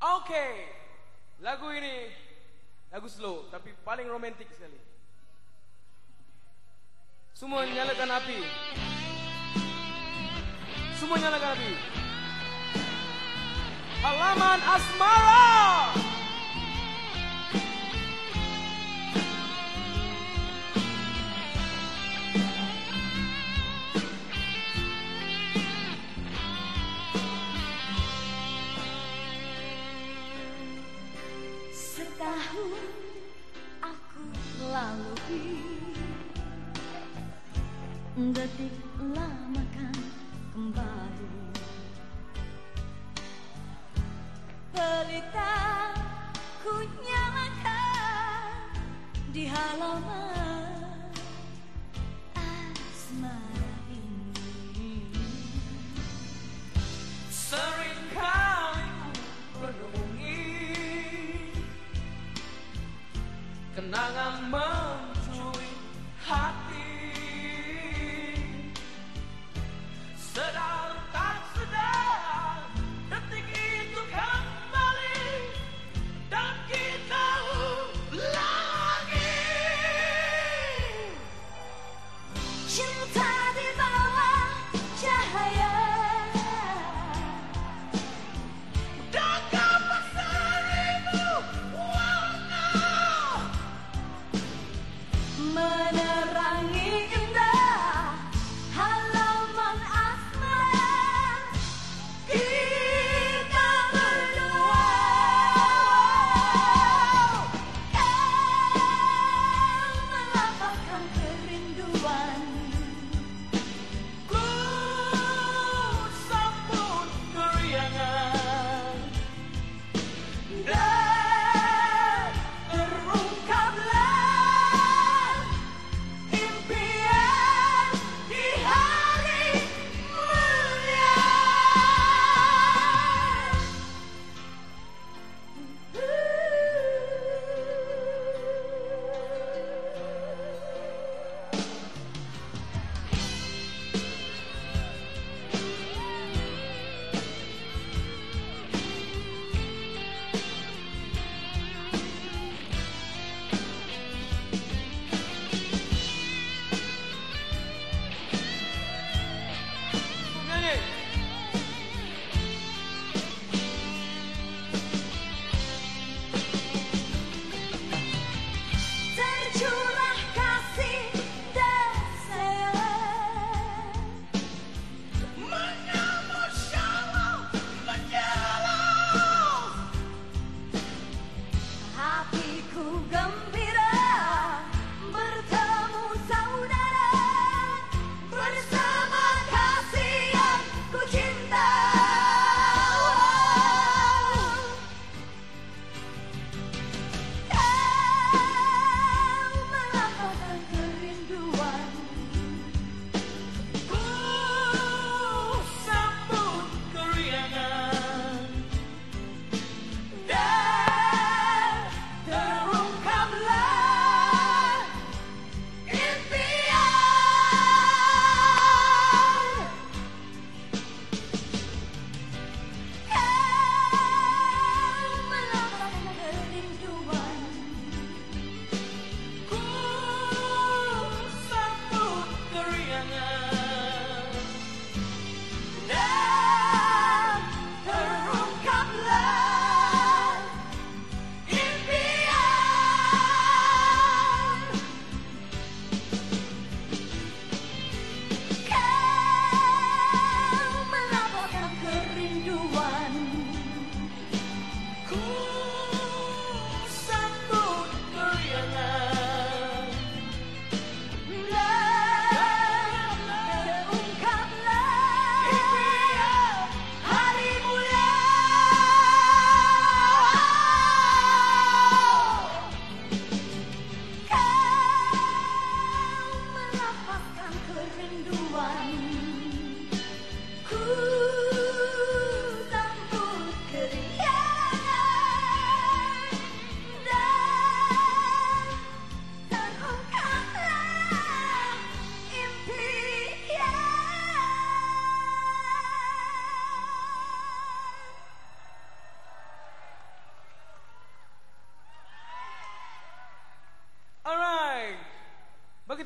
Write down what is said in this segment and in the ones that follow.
Okay, lagu ini lagu slow tapi paling romantik sekali. Semua nyalakan api. Semua nyalakan api. Halaman asmara. Setahun aku lalui Detik lamakan kembali. Pelita ku nyalakan Di halaman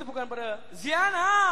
bukan pada Ziana.